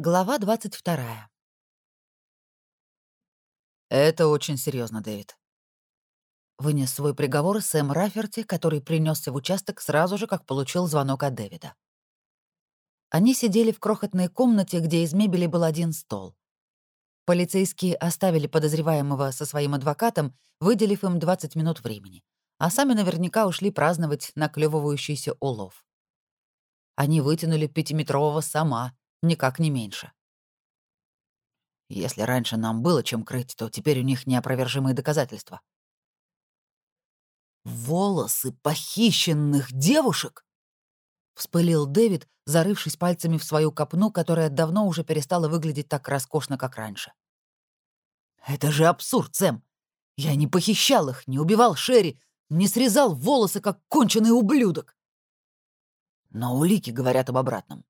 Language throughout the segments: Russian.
Глава 22. «Это очень серьезно, Дэвид». Вынес свой приговор Сэм Раферти, который принесся в участок сразу же, как получил звонок от Дэвида. Они сидели в крохотной комнате, где из мебели был один стол. Полицейские оставили подозреваемого со своим адвокатом, выделив им 20 минут времени, а сами наверняка ушли праздновать наклевывающийся улов. Они вытянули пятиметрового сама, никак не меньше. Если раньше нам было чем крыть, то теперь у них неопровержимые доказательства. «Волосы похищенных девушек?» — вспылил Дэвид, зарывшись пальцами в свою копну, которая давно уже перестала выглядеть так роскошно, как раньше. «Это же абсурд, Сэм! Я не похищал их, не убивал Шерри, не срезал волосы, как конченый ублюдок!» Но улики говорят об обратном.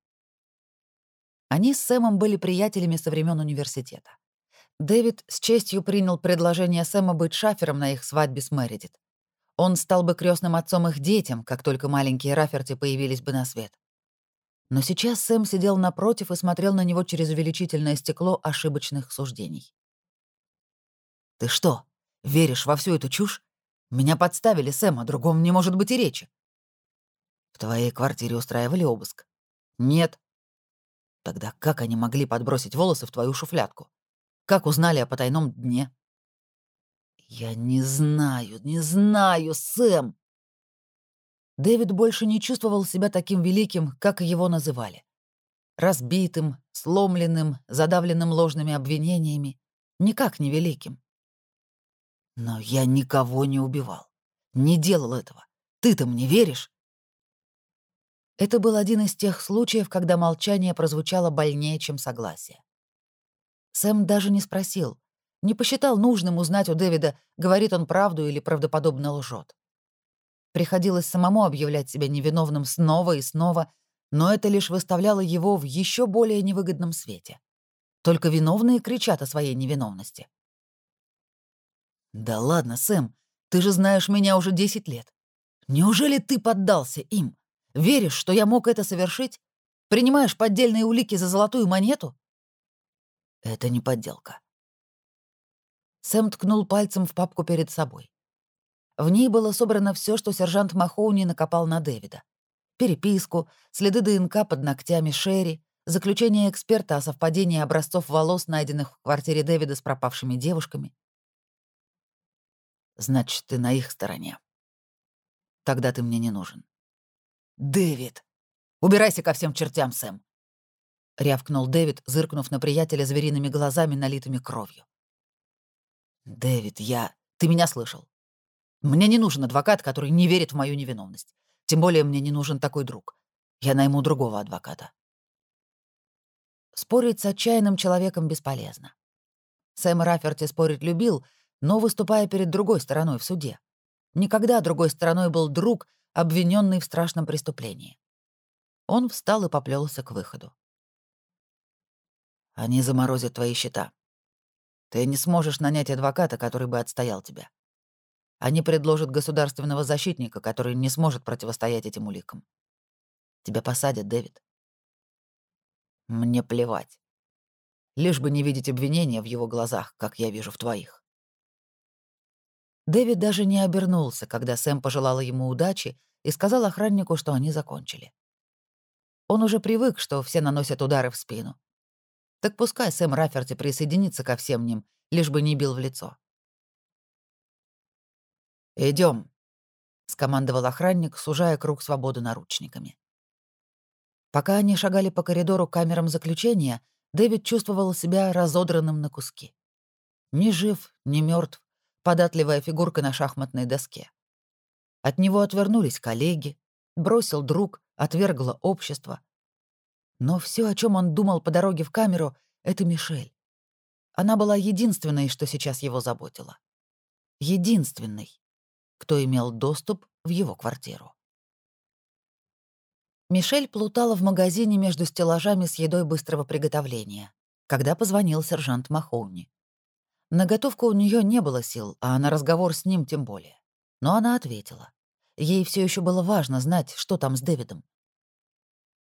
Они с Сэмом были приятелями со времен университета. Дэвид с честью принял предложение Сэма быть шафером на их свадьбе с Мэридит. Он стал бы крестным отцом их детям, как только маленькие Раферти появились бы на свет. Но сейчас Сэм сидел напротив и смотрел на него через увеличительное стекло ошибочных суждений. «Ты что, веришь во всю эту чушь? Меня подставили, Сэм, о другом не может быть и речи». «В твоей квартире устраивали обыск?» «Нет», Тогда как они могли подбросить волосы в твою шуфлядку? Как узнали о потайном дне? Я не знаю, не знаю, Сэм. Дэвид больше не чувствовал себя таким великим, как его называли. Разбитым, сломленным, задавленным ложными обвинениями. Никак не великим. Но я никого не убивал. Не делал этого. Ты-то мне веришь? Это был один из тех случаев, когда молчание прозвучало больнее, чем согласие. Сэм даже не спросил, не посчитал нужным узнать у Дэвида, говорит он правду или правдоподобно лжет. Приходилось самому объявлять себя невиновным снова и снова, но это лишь выставляло его в еще более невыгодном свете. Только виновные кричат о своей невиновности. «Да ладно, Сэм, ты же знаешь меня уже 10 лет. Неужели ты поддался им?» Веришь, что я мог это совершить? Принимаешь поддельные улики за золотую монету? Это не подделка. Сэм ткнул пальцем в папку перед собой. В ней было собрано все, что сержант Махоуни накопал на Дэвида. Переписку, следы ДНК под ногтями Шерри, заключение эксперта о совпадении образцов волос, найденных в квартире Дэвида с пропавшими девушками. Значит, ты на их стороне. Тогда ты мне не нужен. «Дэвид! Убирайся ко всем чертям, Сэм!» — рявкнул Дэвид, зыркнув на приятеля звериными глазами, налитыми кровью. «Дэвид, я... Ты меня слышал. Мне не нужен адвокат, который не верит в мою невиновность. Тем более мне не нужен такой друг. Я найму другого адвоката». Спорить с отчаянным человеком бесполезно. Сэм Раферти спорить любил, но выступая перед другой стороной в суде. Никогда другой стороной был друг, обвиненный в страшном преступлении. Он встал и поплелся к выходу. «Они заморозят твои счета. Ты не сможешь нанять адвоката, который бы отстоял тебя. Они предложат государственного защитника, который не сможет противостоять этим уликам. Тебя посадят, Дэвид. Мне плевать. Лишь бы не видеть обвинения в его глазах, как я вижу в твоих. Дэвид даже не обернулся, когда Сэм пожелала ему удачи и сказал охраннику, что они закончили. Он уже привык, что все наносят удары в спину. Так пускай Сэм Раферти присоединится ко всем ним, лишь бы не бил в лицо. Идем, скомандовал охранник, сужая круг свободы наручниками. Пока они шагали по коридору камерам заключения, Дэвид чувствовал себя разодранным на куски. Ни жив, ни мертв, податливая фигурка на шахматной доске. От него отвернулись коллеги, бросил друг, отвергло общество. Но все, о чем он думал по дороге в камеру, — это Мишель. Она была единственной, что сейчас его заботило. Единственной, кто имел доступ в его квартиру. Мишель плутала в магазине между стеллажами с едой быстрого приготовления, когда позвонил сержант Махоуни. На готовку у нее не было сил, а на разговор с ним тем более. Но она ответила. Ей все еще было важно знать, что там с Дэвидом.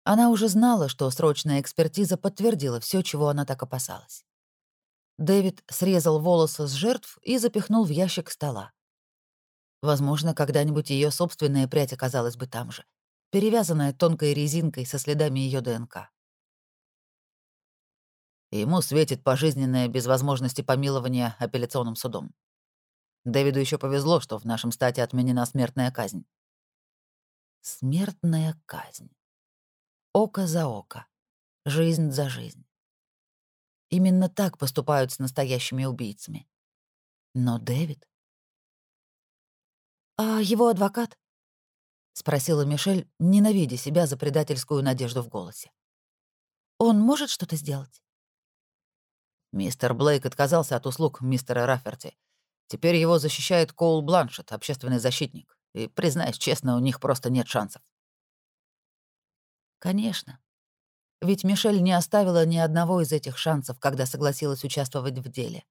Она уже знала, что срочная экспертиза подтвердила все, чего она так опасалась. Дэвид срезал волосы с жертв и запихнул в ящик стола. Возможно, когда-нибудь ее собственная прядь оказалась бы там же, перевязанная тонкой резинкой со следами ее ДНК. Ему светит пожизненное без возможности помилования апелляционным судом. Дэвиду еще повезло, что в нашем стате отменена смертная казнь. Смертная казнь. Око за око. Жизнь за жизнь. Именно так поступают с настоящими убийцами. Но Дэвид... «А его адвокат?» — спросила Мишель, ненавидя себя за предательскую надежду в голосе. «Он может что-то сделать?» Мистер Блейк отказался от услуг мистера Рафферти. Теперь его защищает Коул Бланшет, общественный защитник. И, признаюсь честно, у них просто нет шансов. Конечно. Ведь Мишель не оставила ни одного из этих шансов, когда согласилась участвовать в деле.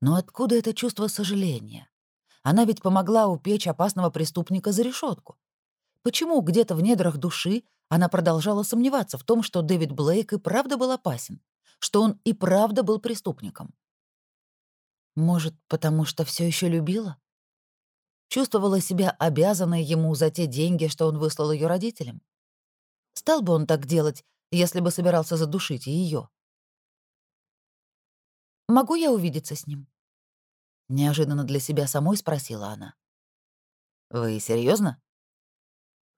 Но откуда это чувство сожаления? Она ведь помогла упечь опасного преступника за решетку. Почему где-то в недрах души она продолжала сомневаться в том, что Дэвид Блейк и правда был опасен, что он и правда был преступником? Может, потому что все еще любила? Чувствовала себя обязанной ему за те деньги, что он выслал ее родителям? Стал бы он так делать, если бы собирался задушить ее. «Могу я увидеться с ним?» Неожиданно для себя самой спросила она. «Вы серьезно?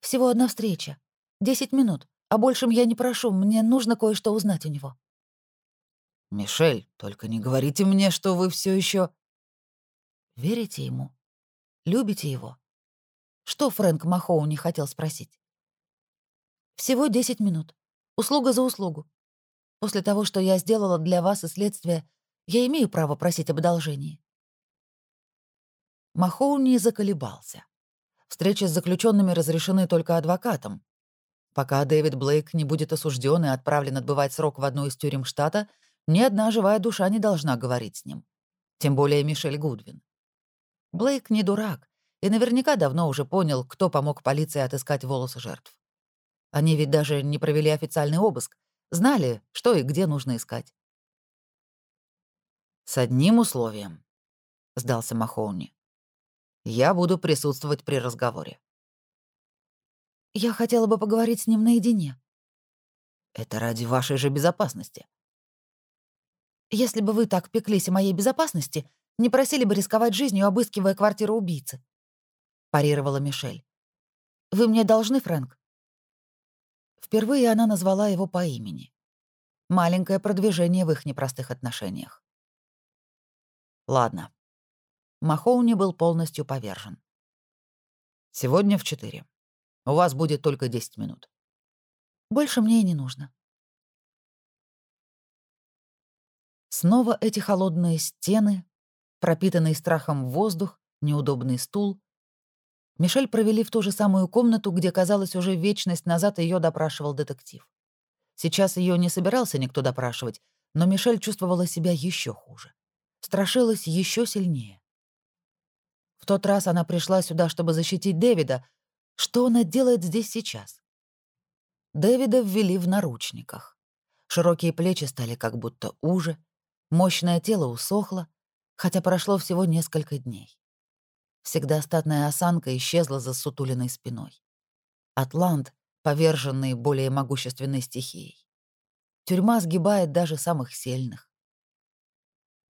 «Всего одна встреча. Десять минут. А большим я не прошу, мне нужно кое-что узнать у него». «Мишель, только не говорите мне, что вы все еще. «Верите ему? Любите его?» Что Фрэнк Махоу не хотел спросить? «Всего десять минут. Услуга за услугу. После того, что я сделала для вас и следствия, я имею право просить об одолжении». Махоуни заколебался. Встречи с заключенными разрешены только адвокатом. Пока Дэвид Блейк не будет осужден и отправлен отбывать срок в одну из тюрем штата, ни одна живая душа не должна говорить с ним. Тем более Мишель Гудвин. Блейк не дурак и наверняка давно уже понял, кто помог полиции отыскать волосы жертв. Они ведь даже не провели официальный обыск, знали, что и где нужно искать. «С одним условием», — сдался Махоуни. «Я буду присутствовать при разговоре». «Я хотела бы поговорить с ним наедине». «Это ради вашей же безопасности». «Если бы вы так пеклись о моей безопасности, не просили бы рисковать жизнью, обыскивая квартиру убийцы», — парировала Мишель. «Вы мне должны, Фрэнк?» Впервые она назвала его по имени. Маленькое продвижение в их непростых отношениях. Ладно. Махоуни был полностью повержен. Сегодня в четыре. У вас будет только 10 минут. Больше мне и не нужно. Снова эти холодные стены, пропитанный страхом воздух, неудобный стул, Мишель провели в ту же самую комнату, где, казалось, уже вечность назад ее допрашивал детектив. Сейчас ее не собирался никто допрашивать, но Мишель чувствовала себя еще хуже. Страшилась еще сильнее. В тот раз она пришла сюда, чтобы защитить Дэвида. Что она делает здесь сейчас? Дэвида ввели в наручниках. Широкие плечи стали как будто уже, мощное тело усохло, хотя прошло всего несколько дней. Всегда статная осанка исчезла за сутулиной спиной. Атлант, поверженный более могущественной стихией. Тюрьма сгибает даже самых сильных.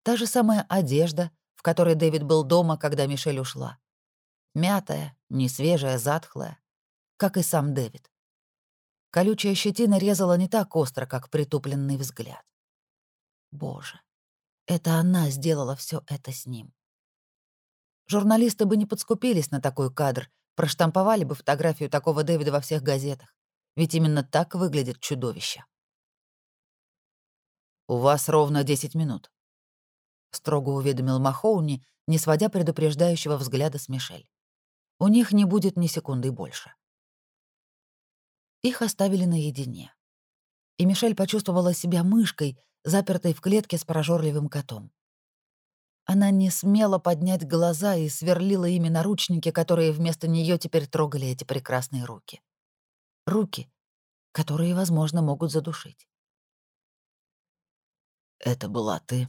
Та же самая одежда, в которой Дэвид был дома, когда Мишель ушла. Мятая, несвежая, затхлая, как и сам Дэвид. Колючая щетина резала не так остро, как притупленный взгляд. Боже, это она сделала все это с ним. Журналисты бы не подскупились на такой кадр, проштамповали бы фотографию такого Дэвида во всех газетах. Ведь именно так выглядит чудовище. «У вас ровно 10 минут», — строго уведомил Махоуни, не сводя предупреждающего взгляда с Мишель. «У них не будет ни секунды больше». Их оставили наедине. И Мишель почувствовала себя мышкой, запертой в клетке с прожорливым котом. Она не смела поднять глаза и сверлила ими наручники, которые вместо нее теперь трогали эти прекрасные руки. Руки, которые, возможно, могут задушить. «Это была ты?»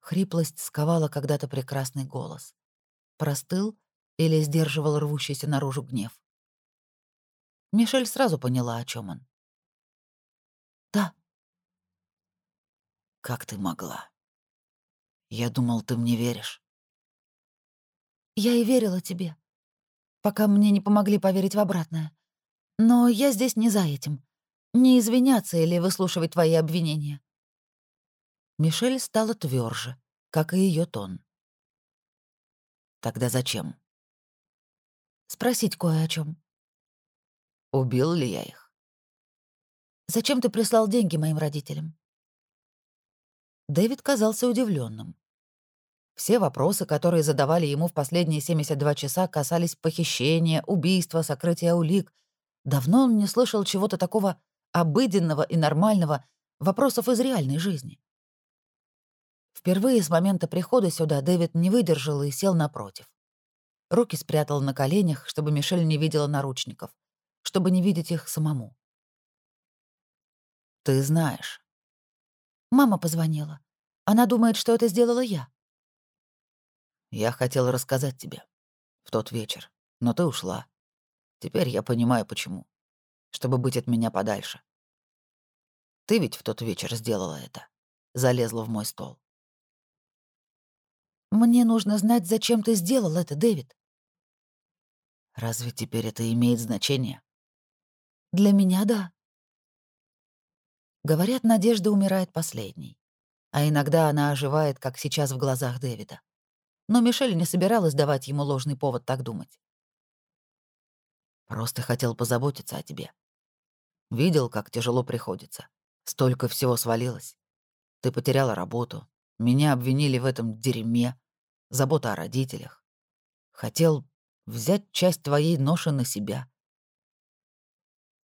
Хриплость сковала когда-то прекрасный голос. Простыл или сдерживал рвущийся наружу гнев. Мишель сразу поняла, о чем он. «Да». «Как ты могла? Я думал, ты мне веришь». «Я и верила тебе, пока мне не помогли поверить в обратное. Но я здесь не за этим. Не извиняться или выслушивать твои обвинения. Мишель стала тверже, как и ее тон. «Тогда зачем?» «Спросить кое о чем. «Убил ли я их?» «Зачем ты прислал деньги моим родителям?» Дэвид казался удивленным. Все вопросы, которые задавали ему в последние 72 часа, касались похищения, убийства, сокрытия улик. Давно он не слышал чего-то такого обыденного и нормального, вопросов из реальной жизни. Впервые с момента прихода сюда Дэвид не выдержал и сел напротив. Руки спрятал на коленях, чтобы Мишель не видела наручников, чтобы не видеть их самому. «Ты знаешь». Мама позвонила. Она думает, что это сделала я. Я хотел рассказать тебе в тот вечер, но ты ушла. Теперь я понимаю, почему. Чтобы быть от меня подальше. Ты ведь в тот вечер сделала это. Залезла в мой стол. Мне нужно знать, зачем ты сделал это, Дэвид. Разве теперь это имеет значение? Для меня — да. Говорят, надежда умирает последней. А иногда она оживает, как сейчас в глазах Дэвида. Но Мишель не собиралась давать ему ложный повод так думать. Просто хотел позаботиться о тебе. Видел, как тяжело приходится. Столько всего свалилось. Ты потеряла работу, меня обвинили в этом дерьме, забота о родителях. Хотел взять часть твоей ноши на себя.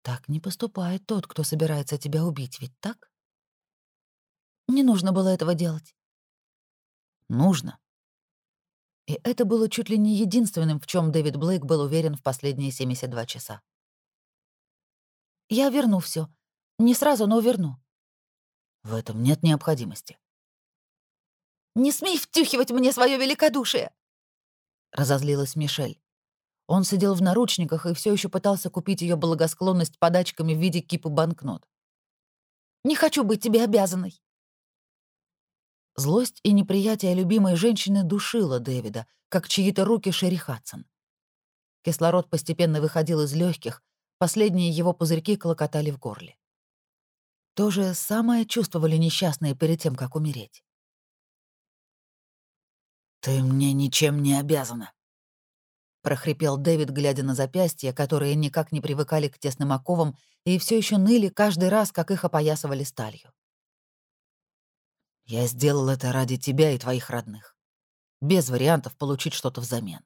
Так не поступает тот, кто собирается тебя убить, ведь так? Не нужно было этого делать. Нужно. И это было чуть ли не единственным, в чем Дэвид Блейк был уверен в последние 72 часа. «Я верну все. Не сразу, но верну». В этом нет необходимости. Не смей втюхивать мне свое великодушие!» Разозлилась Мишель. Он сидел в наручниках и все еще пытался купить ее благосклонность подачками в виде кипа банкнот. «Не хочу быть тебе обязанной!» Злость и неприятие любимой женщины душило Дэвида, как чьи-то руки Шерри Хадсон. Кислород постепенно выходил из легких, последние его пузырьки клокотали в горле. То же самое чувствовали несчастные перед тем, как умереть. «Ты мне ничем не обязана», — прохрипел Дэвид, глядя на запястья, которые никак не привыкали к тесным оковам и все еще ныли каждый раз, как их опоясывали сталью. «Я сделал это ради тебя и твоих родных. Без вариантов получить что-то взамен».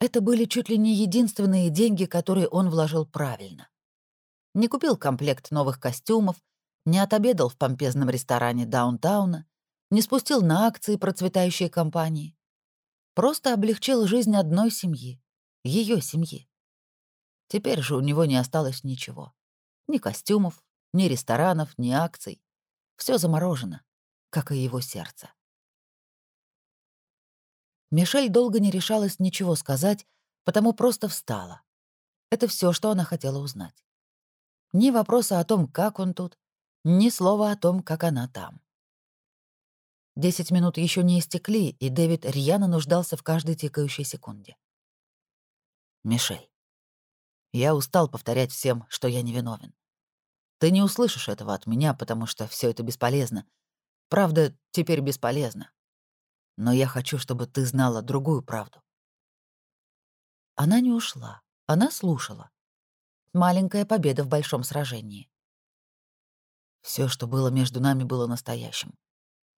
Это были чуть ли не единственные деньги, которые он вложил правильно. Не купил комплект новых костюмов, не отобедал в помпезном ресторане даунтауна, не спустил на акции процветающей компании. Просто облегчил жизнь одной семьи, ее семьи. Теперь же у него не осталось ничего. Ни костюмов, ни ресторанов, ни акций. Все заморожено, как и его сердце. Мишель долго не решалась ничего сказать, потому просто встала. Это все, что она хотела узнать. Ни вопроса о том, как он тут, ни слова о том, как она там. Десять минут еще не истекли, и Дэвид рьяно нуждался в каждой тикающей секунде. «Мишель, я устал повторять всем, что я невиновен. Ты не услышишь этого от меня, потому что все это бесполезно. Правда, теперь бесполезно. Но я хочу, чтобы ты знала другую правду». Она не ушла, она слушала. Маленькая победа в большом сражении. Все, что было между нами, было настоящим.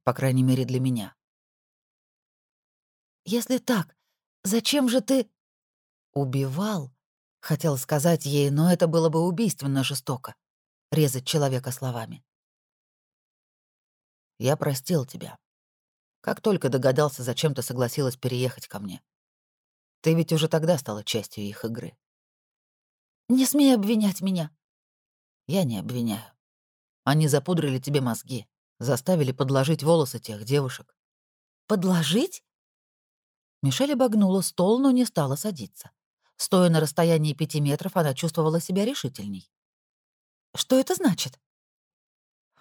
По крайней мере, для меня. «Если так, зачем же ты...» «Убивал?» — хотел сказать ей, но это было бы убийственно жестоко — резать человека словами. «Я простил тебя. Как только догадался, зачем ты согласилась переехать ко мне. Ты ведь уже тогда стала частью их игры. «Не смей обвинять меня». «Я не обвиняю. Они запудрили тебе мозги, заставили подложить волосы тех девушек». «Подложить?» Мишель обогнула стол, но не стала садиться. Стоя на расстоянии пяти метров, она чувствовала себя решительней. «Что это значит?»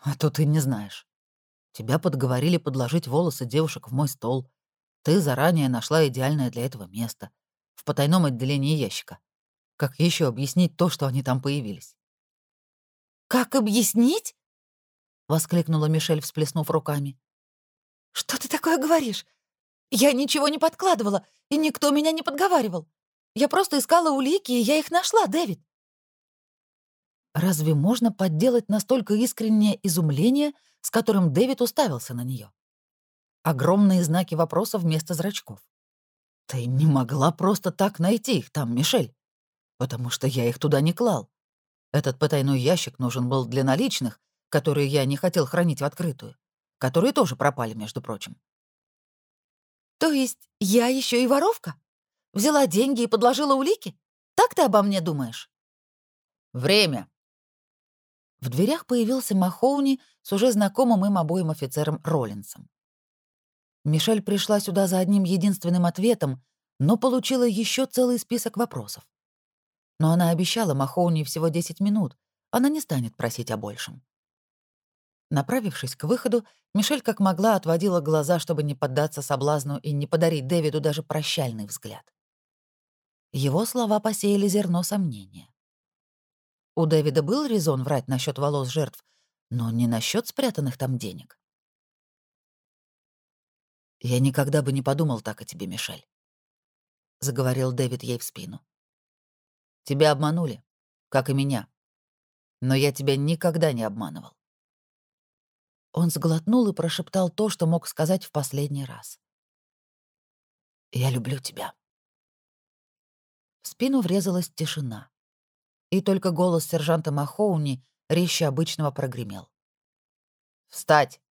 «А то ты не знаешь. Тебя подговорили подложить волосы девушек в мой стол. Ты заранее нашла идеальное для этого место. В потайном отделении ящика. Как еще объяснить то, что они там появились?» «Как объяснить?» — воскликнула Мишель, всплеснув руками. «Что ты такое говоришь? Я ничего не подкладывала, и никто меня не подговаривал. Я просто искала улики, и я их нашла, Дэвид». Разве можно подделать настолько искреннее изумление, с которым Дэвид уставился на нее? Огромные знаки вопроса вместо зрачков. «Ты не могла просто так найти их там, Мишель, потому что я их туда не клал. Этот потайной ящик нужен был для наличных, которые я не хотел хранить в открытую, которые тоже пропали, между прочим. То есть я еще и воровка? Взяла деньги и подложила улики? Так ты обо мне думаешь? Время. В дверях появился Махоуни с уже знакомым им обоим офицером Роллинсом. Мишель пришла сюда за одним единственным ответом, но получила еще целый список вопросов. Но она обещала Махоуни всего 10 минут, она не станет просить о большем. Направившись к выходу, Мишель как могла отводила глаза, чтобы не поддаться соблазну и не подарить Дэвиду даже прощальный взгляд. Его слова посеяли зерно сомнения. У Дэвида был резон врать насчет волос жертв, но не насчет спрятанных там денег. «Я никогда бы не подумал так о тебе, Мишель», — заговорил Дэвид ей в спину. «Тебя обманули, как и меня. Но я тебя никогда не обманывал. Он сглотнул и прошептал то, что мог сказать в последний раз. «Я люблю тебя». В спину врезалась тишина. И только голос сержанта Махоуни резче обычного прогремел. «Встать!»